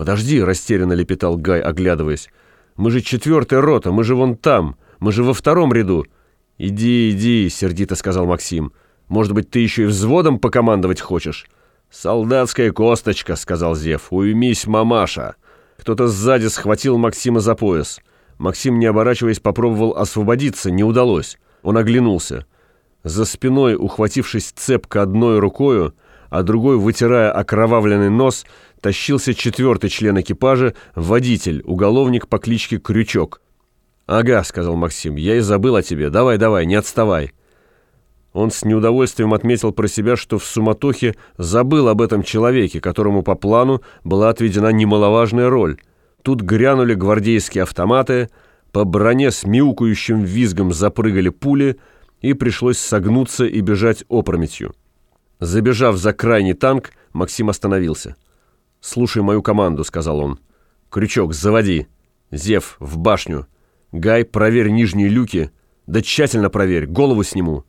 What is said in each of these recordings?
«Подожди», — растерянно лепетал Гай, оглядываясь. «Мы же четвертая рота, мы же вон там, мы же во втором ряду». «Иди, иди», — сердито сказал Максим. «Может быть, ты еще и взводом покомандовать хочешь?» «Солдатская косточка», — сказал Зев. «Уймись, мамаша». Кто-то сзади схватил Максима за пояс. Максим, не оборачиваясь, попробовал освободиться, не удалось. Он оглянулся. За спиной, ухватившись цепко одной рукою, а другой, вытирая окровавленный нос, тащился четвертый член экипажа, водитель, уголовник по кличке Крючок. «Ага», — сказал Максим, — «я и забыл о тебе. Давай, давай, не отставай». Он с неудовольствием отметил про себя, что в суматохе забыл об этом человеке, которому по плану была отведена немаловажная роль. Тут грянули гвардейские автоматы, по броне с мяукающим визгом запрыгали пули — и пришлось согнуться и бежать опрометью. Забежав за крайний танк, Максим остановился. «Слушай мою команду», — сказал он. «Крючок, заводи. Зев, в башню. Гай, проверь нижние люки. Да тщательно проверь, голову сниму».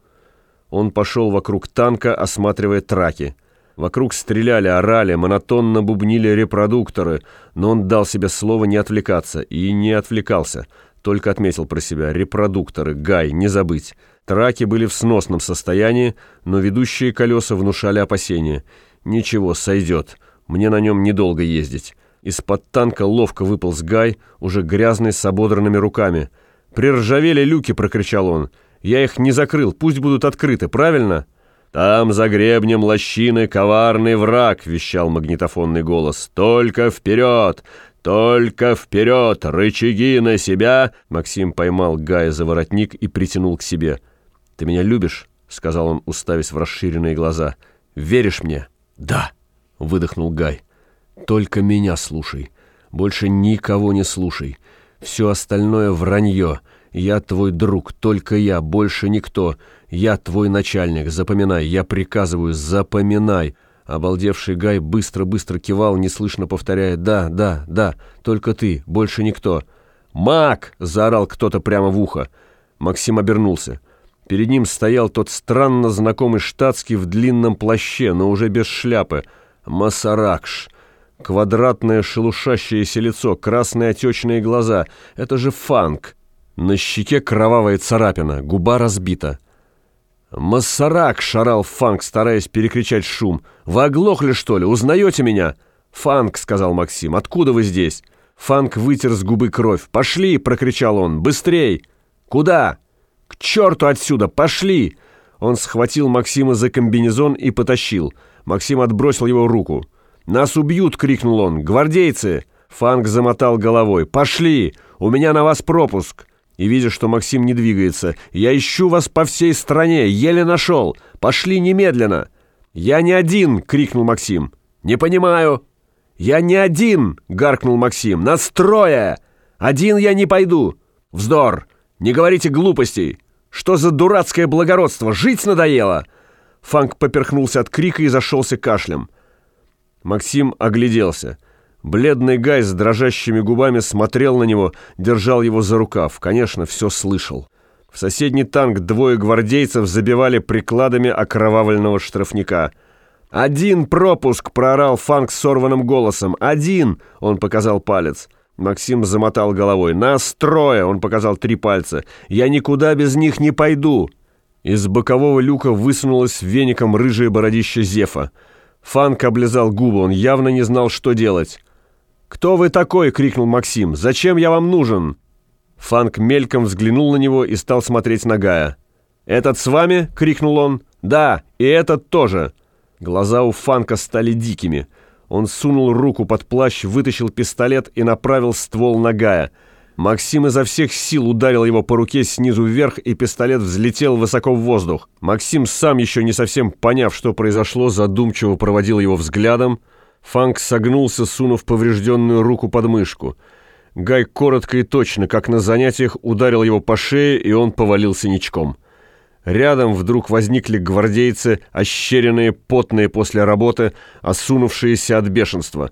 Он пошел вокруг танка, осматривая траки. Вокруг стреляли, орали, монотонно бубнили репродукторы, но он дал себе слово не отвлекаться и не отвлекался. Только отметил про себя репродукторы, Гай, не забыть. Траки были в сносном состоянии, но ведущие колеса внушали опасения. «Ничего, сойдет. Мне на нем недолго ездить». Из-под танка ловко выполз Гай, уже грязный, с ободранными руками. «Приржавели люки!» — прокричал он. «Я их не закрыл, пусть будут открыты, правильно?» «Там за гребнем лощины коварный враг!» — вещал магнитофонный голос. «Только вперед! Только вперед! Рычаги на себя!» Максим поймал Гая за воротник и притянул к себе. «Ты меня любишь?» — сказал он, уставясь в расширенные глаза. «Веришь мне?» «Да», — выдохнул Гай. «Только меня слушай. Больше никого не слушай. Все остальное вранье. Я твой друг, только я, больше никто. Я твой начальник, запоминай, я приказываю, запоминай». Обалдевший Гай быстро-быстро кивал, неслышно повторяя «Да, да, да, только ты, больше никто». «Мак!» — заорал кто-то прямо в ухо. Максим обернулся. Перед ним стоял тот странно знакомый штатский в длинном плаще, но уже без шляпы. Масаракш. Квадратное шелушащееся лицо, красные отечные глаза. Это же фанк. На щеке кровавая царапина, губа разбита. «Массарак!» — шарал Фанк, стараясь перекричать шум. «Вы оглохли, что ли? Узнаете меня?» «Фанк!» — сказал Максим. «Откуда вы здесь?» Фанк вытер с губы кровь. «Пошли!» — прокричал он. «Быстрей!» «Куда?» «К черту отсюда! Пошли!» Он схватил Максима за комбинезон и потащил. Максим отбросил его руку. «Нас убьют!» — крикнул он. «Гвардейцы!» Фанк замотал головой. «Пошли! У меня на вас пропуск!» И видя, что Максим не двигается. «Я ищу вас по всей стране! Еле нашел! Пошли немедленно!» «Я не один!» — крикнул Максим. «Не понимаю!» «Я не один!» — гаркнул Максим. «Настроя! Один я не пойду!» «Вздор! Не говорите глупостей! Что за дурацкое благородство? Жить надоело!» Фанк поперхнулся от крика и зашелся кашлем. Максим огляделся. Бледный Гай с дрожащими губами смотрел на него, держал его за рукав. Конечно, все слышал. В соседний танк двое гвардейцев забивали прикладами окровавленного штрафника. «Один пропуск!» — проорал Фанк сорванным голосом. «Один!» — он показал палец. Максим замотал головой. «Нас трое!» — он показал три пальца. «Я никуда без них не пойду!» Из бокового люка высунулось веником рыжее бородище Зефа. Фанк облизал губы, он явно не знал, что делать. «Кто вы такой?» — крикнул Максим. «Зачем я вам нужен?» Фанк мельком взглянул на него и стал смотреть на Гая. «Этот с вами?» — крикнул он. «Да, и этот тоже». Глаза у Фанка стали дикими. Он сунул руку под плащ, вытащил пистолет и направил ствол на Гая. Максим изо всех сил ударил его по руке снизу вверх, и пистолет взлетел высоко в воздух. Максим, сам еще не совсем поняв, что произошло, задумчиво проводил его взглядом. Фанк согнулся, сунув поврежденную руку под мышку. Гай коротко и точно, как на занятиях, ударил его по шее, и он повалился ничком. Рядом вдруг возникли гвардейцы, ощеренные, потные после работы, осунувшиеся от бешенства.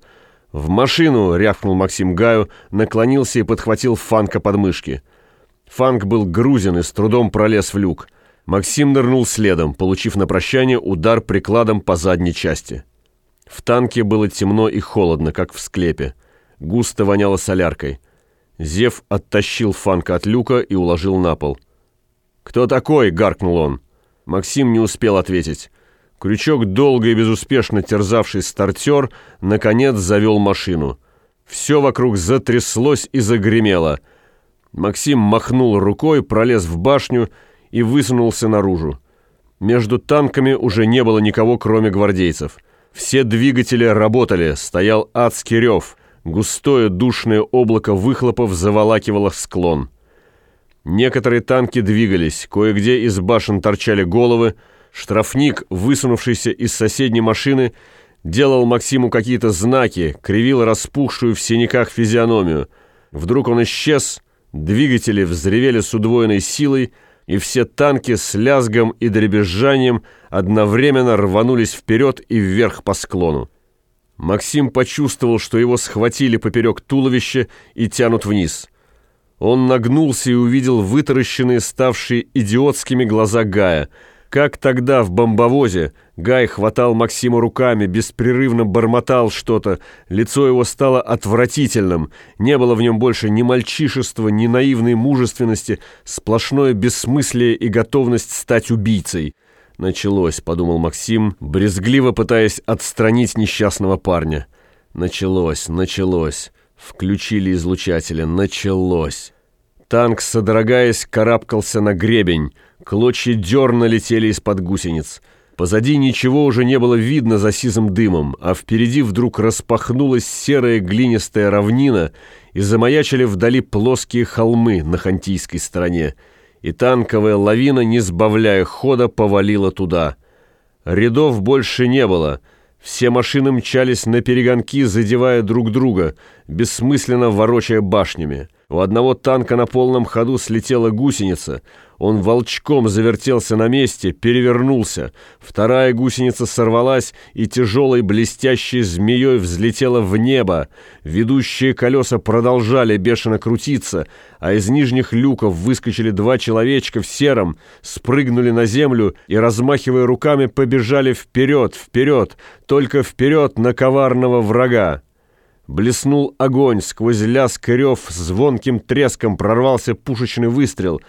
«В машину!» — рявкнул Максим Гаю, наклонился и подхватил Фанка под мышки. Фанк был грузин и с трудом пролез в люк. Максим нырнул следом, получив на прощание удар прикладом по задней части. В танке было темно и холодно, как в склепе. густо воняло соляркой. Зев оттащил Фанка от люка и уложил на пол. «Кто такой?» — гаркнул он. Максим не успел ответить. Крючок, долго и безуспешно терзавший стартер, наконец завел машину. Все вокруг затряслось и загремело. Максим махнул рукой, пролез в башню и высунулся наружу. Между танками уже не было никого, кроме гвардейцев. Все двигатели работали, стоял адский рев. Густое душное облако выхлопов заволакивало склон. Некоторые танки двигались, кое-где из башен торчали головы, Штрафник, высунувшийся из соседней машины, делал Максиму какие-то знаки, кривил распухшую в синяках физиономию. Вдруг он исчез, двигатели взревели с удвоенной силой, и все танки с лязгом и дребезжанием одновременно рванулись вперед и вверх по склону. Максим почувствовал, что его схватили поперек туловища и тянут вниз. Он нагнулся и увидел вытаращенные, ставшие идиотскими глаза Гая — как тогда в бомбовозе Гай хватал Максима руками, беспрерывно бормотал что-то, лицо его стало отвратительным, не было в нем больше ни мальчишества, ни наивной мужественности, сплошное бессмыслие и готовность стать убийцей. «Началось», — подумал Максим, брезгливо пытаясь отстранить несчастного парня. «Началось, началось». Включили излучатели. Началось. Танк, содрогаясь, карабкался на гребень — Клочья дерна летели из-под гусениц. Позади ничего уже не было видно за сизым дымом, а впереди вдруг распахнулась серая глинистая равнина и замаячили вдали плоские холмы на хантийской стороне. И танковая лавина, не сбавляя хода, повалила туда. Рядов больше не было. Все машины мчались на перегонки, задевая друг друга, бессмысленно ворочая башнями. У одного танка на полном ходу слетела гусеница. Он волчком завертелся на месте, перевернулся. Вторая гусеница сорвалась и тяжелой блестящей змеей взлетела в небо. Ведущие колеса продолжали бешено крутиться, а из нижних люков выскочили два человечка в сером, спрыгнули на землю и, размахивая руками, побежали вперед, вперед, только вперед на коварного врага. Блеснул огонь, сквозь лязг и рев, звонким треском прорвался пушечный выстрел,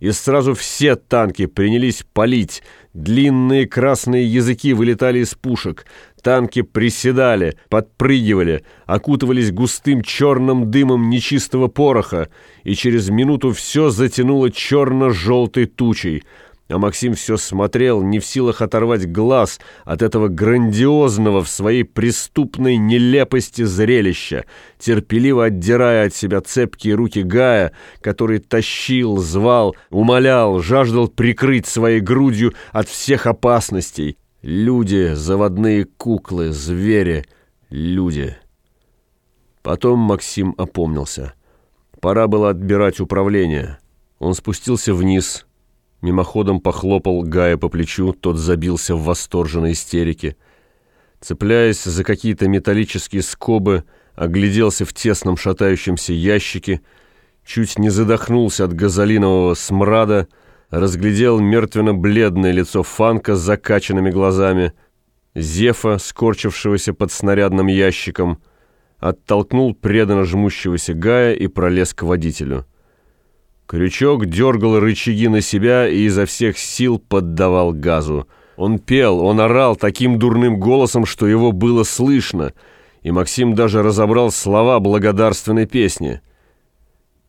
и сразу все танки принялись палить. Длинные красные языки вылетали из пушек. Танки приседали, подпрыгивали, окутывались густым черным дымом нечистого пороха, и через минуту все затянуло черно-желтой тучей — а Максим все смотрел, не в силах оторвать глаз от этого грандиозного в своей преступной нелепости зрелища, терпеливо отдирая от себя цепкие руки Гая, который тащил, звал, умолял, жаждал прикрыть своей грудью от всех опасностей. Люди, заводные куклы, звери, люди. Потом Максим опомнился. Пора было отбирать управление. Он спустился вниз, Мимоходом похлопал Гая по плечу, тот забился в восторженной истерике. Цепляясь за какие-то металлические скобы, огляделся в тесном шатающемся ящике, чуть не задохнулся от газолинового смрада, разглядел мертвенно-бледное лицо Фанка с закачанными глазами, Зефа, скорчившегося под снарядным ящиком, оттолкнул преданно жмущегося Гая и пролез к водителю. Крючок дергал рычаги на себя и изо всех сил поддавал газу. Он пел, он орал таким дурным голосом, что его было слышно, и Максим даже разобрал слова благодарственной песни.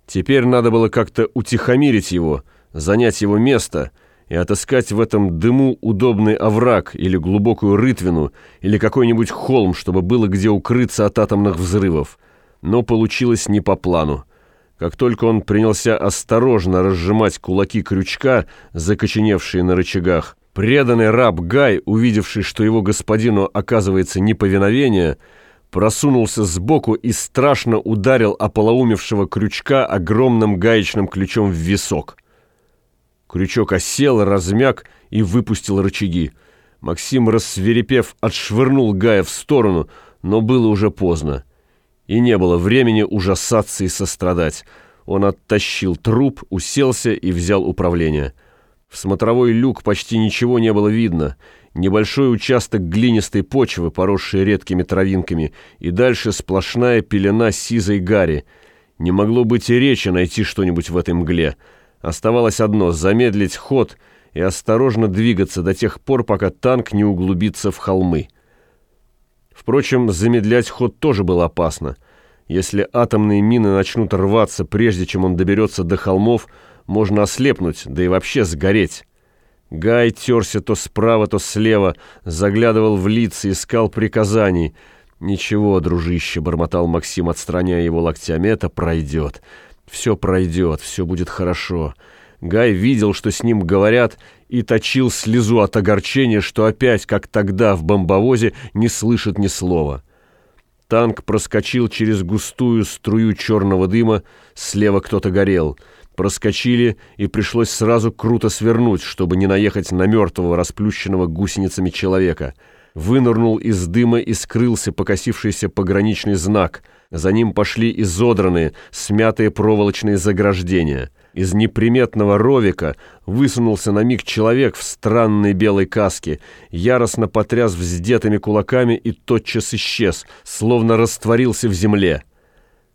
Теперь надо было как-то утихомирить его, занять его место и отыскать в этом дыму удобный овраг или глубокую рытвину или какой-нибудь холм, чтобы было где укрыться от атомных взрывов. Но получилось не по плану. Как только он принялся осторожно разжимать кулаки крючка, закоченевшие на рычагах, преданный раб Гай, увидевший, что его господину оказывается неповиновение, просунулся сбоку и страшно ударил ополоумевшего крючка огромным гаечным ключом в висок. Крючок осел, размяк и выпустил рычаги. Максим, рассверепев, отшвырнул Гая в сторону, но было уже поздно и не было времени ужасаться и сострадать. Он оттащил труп, уселся и взял управление. В смотровой люк почти ничего не было видно. небольшой участок глинистой почвы, поросшей редкими травинками, и дальше сплошная пелена сизой гари. Не могло быть и речи найти что-нибудь в этой мгле. Оставалось одно — замедлить ход и осторожно двигаться до тех пор, пока танк не углубится в холмы. Впрочем, замедлять ход тоже было опасно. Если атомные мины начнут рваться, прежде чем он доберется до холмов, можно ослепнуть, да и вообще сгореть. Гай терся то справа, то слева, заглядывал в лица, искал приказаний. «Ничего, дружище», — бормотал Максим, отстраняя его локтями, — «это пройдет. Все пройдет, все будет хорошо». Гай видел, что с ним говорят, и точил слезу от огорчения, что опять, как тогда в бомбовозе, не слышит ни слова. Танк проскочил через густую струю черного дыма, слева кто-то горел — проскочили, и пришлось сразу круто свернуть, чтобы не наехать на мертвого, расплющенного гусеницами человека. Вынырнул из дыма и скрылся покосившийся пограничный знак. За ним пошли изодранные, смятые проволочные заграждения. Из неприметного ровика высунулся на миг человек в странной белой каске, яростно потряс вздетыми кулаками и тотчас исчез, словно растворился в земле.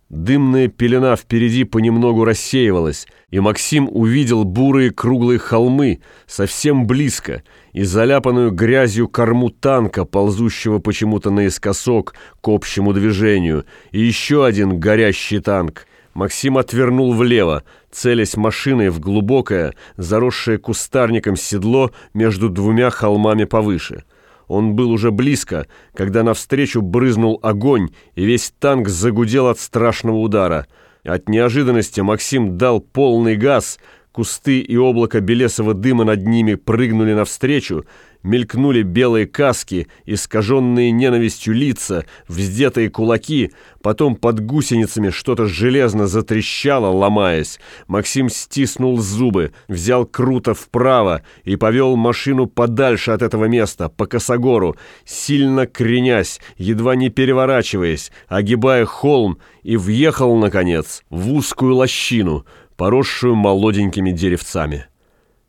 Дымная пелена впереди понемногу рассеивалась, и Максим увидел бурые круглые холмы совсем близко и заляпанную грязью корму танка, ползущего почему-то наискосок к общему движению, и еще один горящий танк. Максим отвернул влево, целясь машиной в глубокое, заросшее кустарником седло между двумя холмами повыше — он был уже близко, когда навстречу брызнул огонь, и весь танк загудел от страшного удара. От неожиданности Максим дал полный газ, кусты и облако белесого дыма над ними прыгнули навстречу, мелькнули белые каски, искаженные ненавистью лица, вздетые кулаки, потом под гусеницами что-то железно затрещало, ломаясь. Максим стиснул зубы, взял круто вправо и повел машину подальше от этого места, по косогору, сильно кренясь, едва не переворачиваясь, огибая холм, и въехал, наконец, в узкую лощину, поросшую молоденькими деревцами.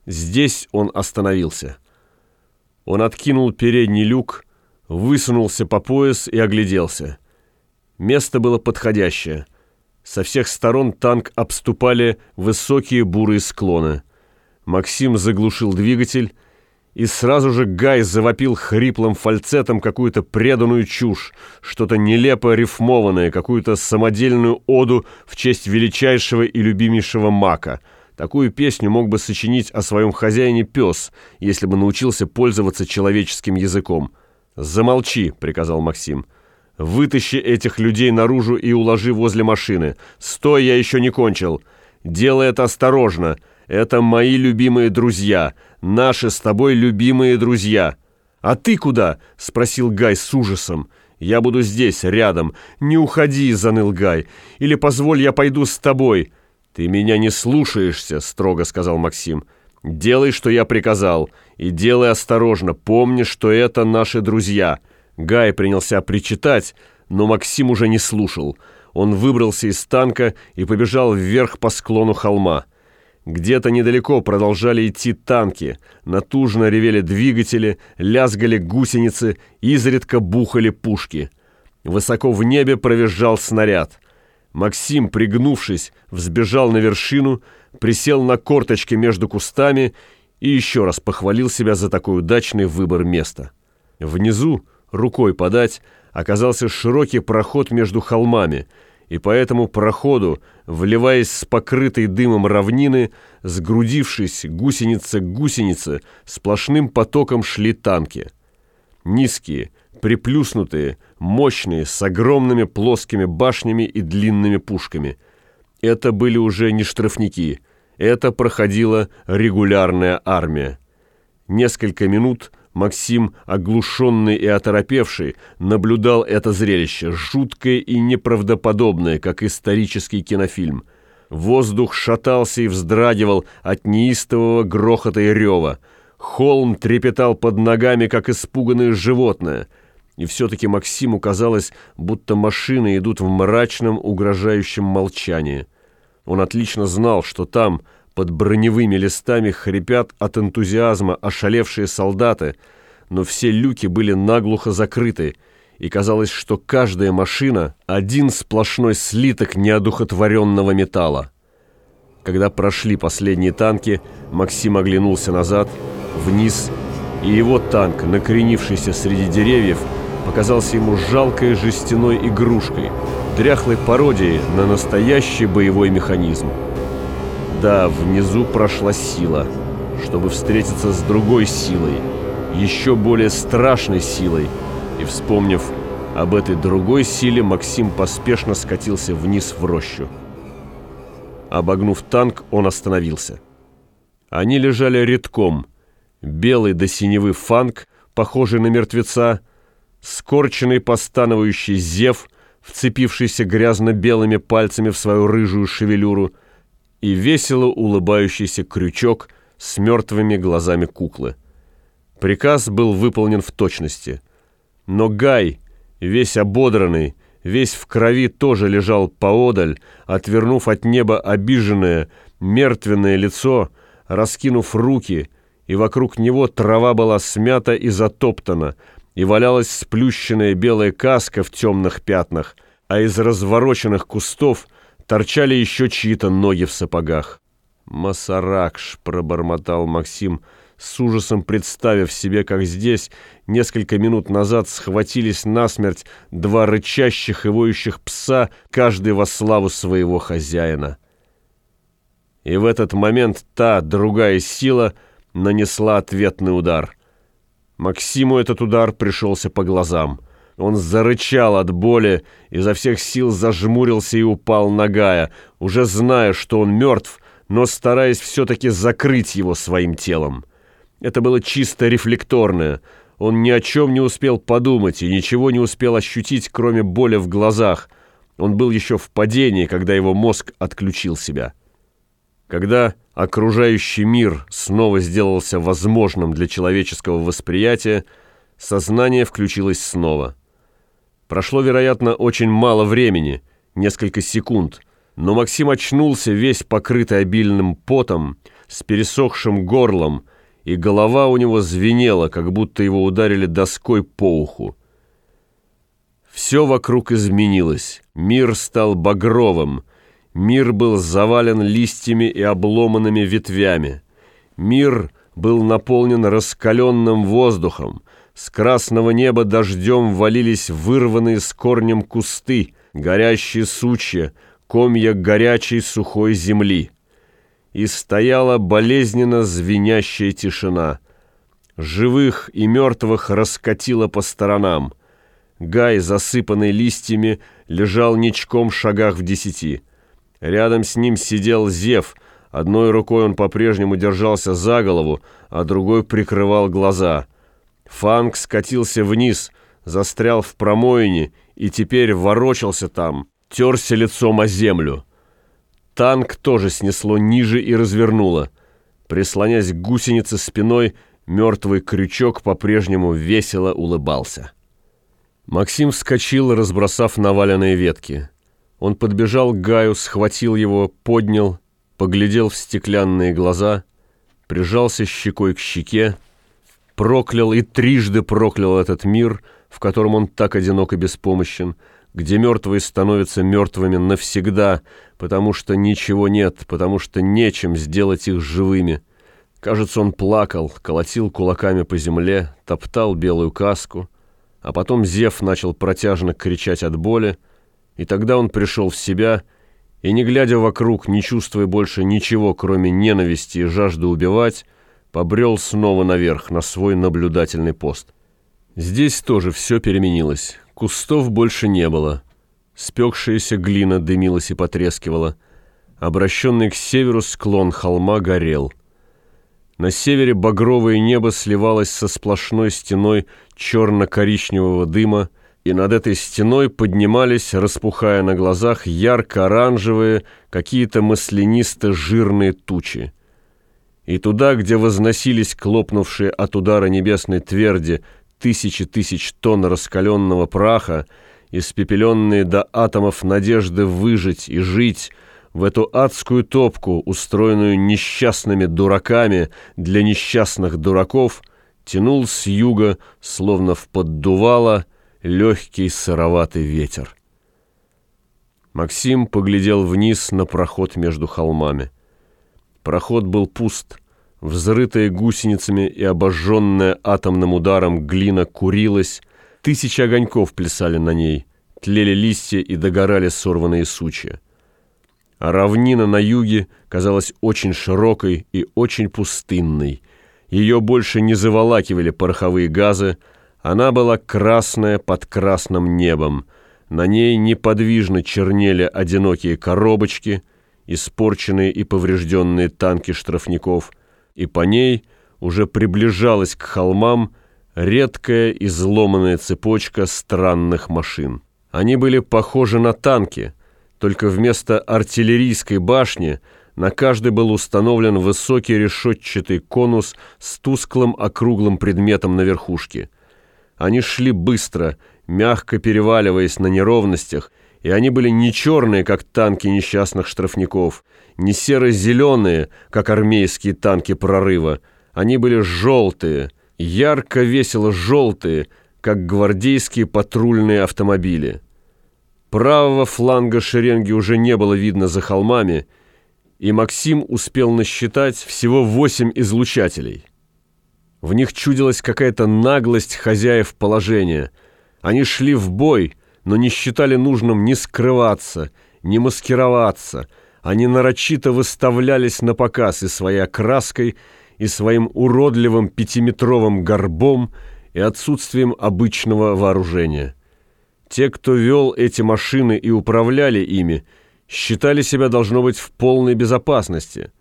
Здесь он остановился. Он откинул передний люк, высунулся по пояс и огляделся. Место было подходящее. Со всех сторон танк обступали высокие бурые склоны. Максим заглушил двигатель, и сразу же Гай завопил хриплым фальцетом какую-то преданную чушь, что-то нелепо рифмованное, какую-то самодельную оду в честь величайшего и любимейшего мака — Такую песню мог бы сочинить о своем хозяине пес, если бы научился пользоваться человеческим языком. «Замолчи», — приказал Максим. «Вытащи этих людей наружу и уложи возле машины. Стой, я еще не кончил. Делай это осторожно. Это мои любимые друзья. Наши с тобой любимые друзья». «А ты куда?» — спросил Гай с ужасом. «Я буду здесь, рядом. Не уходи», — заныл Гай. «Или позволь, я пойду с тобой». «Ты меня не слушаешься», — строго сказал Максим. «Делай, что я приказал, и делай осторожно. Помни, что это наши друзья». Гай принялся причитать, но Максим уже не слушал. Он выбрался из танка и побежал вверх по склону холма. Где-то недалеко продолжали идти танки, натужно ревели двигатели, лязгали гусеницы, изредка бухали пушки. Высоко в небе провизжал снаряд — Максим, пригнувшись, взбежал на вершину, присел на корточки между кустами и еще раз похвалил себя за такой удачный выбор места. Внизу, рукой подать, оказался широкий проход между холмами, и по этому проходу, вливаясь с покрытой дымом равнины, сгрудившись гусеница к гусенице, сплошным потоком шли танки. Низкие, приплюснутые, мощные, с огромными плоскими башнями и длинными пушками. Это были уже не штрафники, это проходила регулярная армия. Несколько минут Максим, оглушенный и оторопевший, наблюдал это зрелище, жуткое и неправдоподобное, как исторический кинофильм. Воздух шатался и вздрагивал от неистового грохота и рева. Холм трепетал под ногами, как испуганное животное — и все-таки Максиму казалось, будто машины идут в мрачном, угрожающем молчании. Он отлично знал, что там, под броневыми листами, хрипят от энтузиазма ошалевшие солдаты, но все люки были наглухо закрыты, и казалось, что каждая машина — один сплошной слиток неодухотворенного металла. Когда прошли последние танки, Максим оглянулся назад, вниз, и его танк, накренившийся среди деревьев, показался ему жалкой жестяной игрушкой, дряхлой пародией на настоящий боевой механизм. Да, внизу прошла сила, чтобы встретиться с другой силой, еще более страшной силой, и, вспомнив об этой другой силе, Максим поспешно скатился вниз в рощу. Обогнув танк, он остановился. Они лежали редком. Белый до синевы фанк, похожий на мертвеца, скорченный постановающий зев, вцепившийся грязно-белыми пальцами в свою рыжую шевелюру, и весело улыбающийся крючок с мертвыми глазами куклы. Приказ был выполнен в точности. Но Гай, весь ободранный, весь в крови, тоже лежал поодаль, отвернув от неба обиженное, мертвенное лицо, раскинув руки, и вокруг него трава была смята и затоптана, и валялась сплющенная белая каска в темных пятнах, а из развороченных кустов торчали еще чьи-то ноги в сапогах. «Масаракш», — пробормотал Максим, с ужасом представив себе, как здесь несколько минут назад схватились насмерть два рычащих и воющих пса, каждый во славу своего хозяина. И в этот момент та, другая сила, нанесла ответный удар — Максиму этот удар пришелся по глазам. Он зарычал от боли, изо всех сил зажмурился и упал нагая, уже зная, что он мертв, но стараясь все-таки закрыть его своим телом. Это было чисто рефлекторное. Он ни о чем не успел подумать и ничего не успел ощутить, кроме боли в глазах. Он был еще в падении, когда его мозг отключил себя. Когда окружающий мир снова сделался возможным для человеческого восприятия, сознание включилось снова. Прошло, вероятно, очень мало времени, несколько секунд, но Максим очнулся весь покрытый обильным потом, с пересохшим горлом, и голова у него звенела, как будто его ударили доской по уху. Все вокруг изменилось, мир стал багровым, Мир был завален листьями и обломанными ветвями. Мир был наполнен раскаленным воздухом. С красного неба дождем валились вырванные с корнем кусты, горящие сучья, комья горячей сухой земли. И стояла болезненно звенящая тишина. Живых и мертвых раскатило по сторонам. Гай, засыпанный листьями, лежал ничком в шагах в десяти. Рядом с ним сидел Зев. Одной рукой он по-прежнему держался за голову, а другой прикрывал глаза. Фанк скатился вниз, застрял в промоине и теперь ворочался там, терся лицом о землю. Танк тоже снесло ниже и развернуло. Прислонясь к гусенице спиной, мертвый крючок по-прежнему весело улыбался. Максим вскочил, разбросав наваленные ветки. Он подбежал к Гаю, схватил его, поднял, поглядел в стеклянные глаза, прижался щекой к щеке, проклял и трижды проклял этот мир, в котором он так одинок и беспомощен, где мертвые становятся мертвыми навсегда, потому что ничего нет, потому что нечем сделать их живыми. Кажется, он плакал, колотил кулаками по земле, топтал белую каску, а потом Зев начал протяжно кричать от боли, и тогда он пришел в себя и, не глядя вокруг, не чувствуя больше ничего, кроме ненависти и жажды убивать, побрел снова наверх, на свой наблюдательный пост. Здесь тоже все переменилось. Кустов больше не было. Спекшаяся глина дымилась и потрескивала. Обращенный к северу склон холма горел. На севере багровое небо сливалось со сплошной стеной черно-коричневого дыма, и над этой стеной поднимались, распухая на глазах, ярко-оранжевые, какие-то маслянисто-жирные тучи. И туда, где возносились клопнувшие от удара небесной тверди тысячи тысяч тонн раскаленного праха, испепеленные до атомов надежды выжить и жить, в эту адскую топку, устроенную несчастными дураками для несчастных дураков, тянул с юга, словно в поддувало, легкий сыроватый ветер. Максим поглядел вниз на проход между холмами. Проход был пуст. Взрытая гусеницами и обожженная атомным ударом глина курилась, тысячи огоньков плясали на ней, тлели листья и догорали сорванные сучья. А равнина на юге казалась очень широкой и очень пустынной. Ее больше не заволакивали пороховые газы, она была красная под красным небом. На ней неподвижно чернели одинокие коробочки, испорченные и поврежденные танки штрафников, и по ней уже приближалась к холмам редкая изломанная цепочка странных машин. Они были похожи на танки, только вместо артиллерийской башни на каждой был установлен высокий решетчатый конус с тусклым округлым предметом на верхушке – они шли быстро, мягко переваливаясь на неровностях, и они были не черные, как танки несчастных штрафников, не серо-зеленые, как армейские танки прорыва. Они были желтые, ярко-весело желтые, как гвардейские патрульные автомобили. Правого фланга шеренги уже не было видно за холмами, и Максим успел насчитать всего восемь излучателей. В них чудилась какая-то наглость хозяев положения. Они шли в бой, но не считали нужным ни скрываться, ни маскироваться. Они нарочито выставлялись на показ и своей окраской, и своим уродливым пятиметровым горбом, и отсутствием обычного вооружения. Те, кто вел эти машины и управляли ими, считали себя, должно быть, в полной безопасности.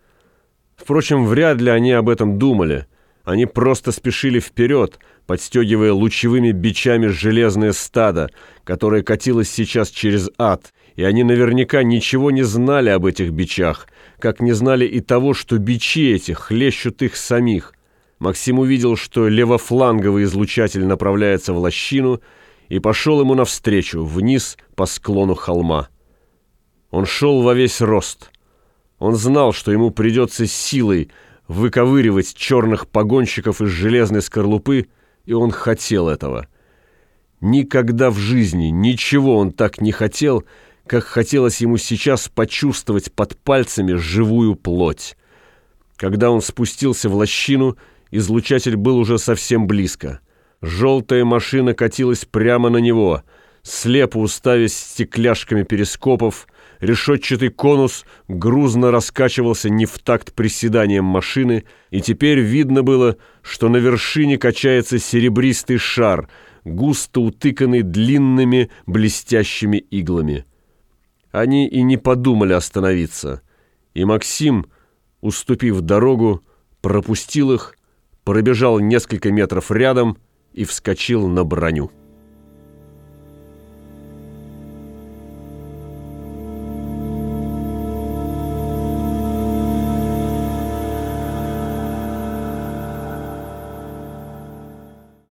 Впрочем, вряд ли они об этом думали – они просто спешили вперед, подстегивая лучевыми бичами железное стадо, которое катилось сейчас через ад, и они наверняка ничего не знали об этих бичах, как не знали и того, что бичи эти хлещут их самих. Максим увидел, что левофланговый излучатель направляется в лощину, и пошел ему навстречу, вниз по склону холма. Он шел во весь рост. Он знал, что ему придется силой, выковыривать черных погонщиков из железной скорлупы, и он хотел этого. Никогда в жизни ничего он так не хотел, как хотелось ему сейчас почувствовать под пальцами живую плоть. Когда он спустился в лощину, излучатель был уже совсем близко. Желтая машина катилась прямо на него, слепо уставясь стекляшками перископов, решетчатый конус грузно раскачивался не в такт приседанием машины, и теперь видно было, что на вершине качается серебристый шар, густо утыканный длинными блестящими иглами. Они и не подумали остановиться, и Максим, уступив дорогу, пропустил их, пробежал несколько метров рядом и вскочил на броню.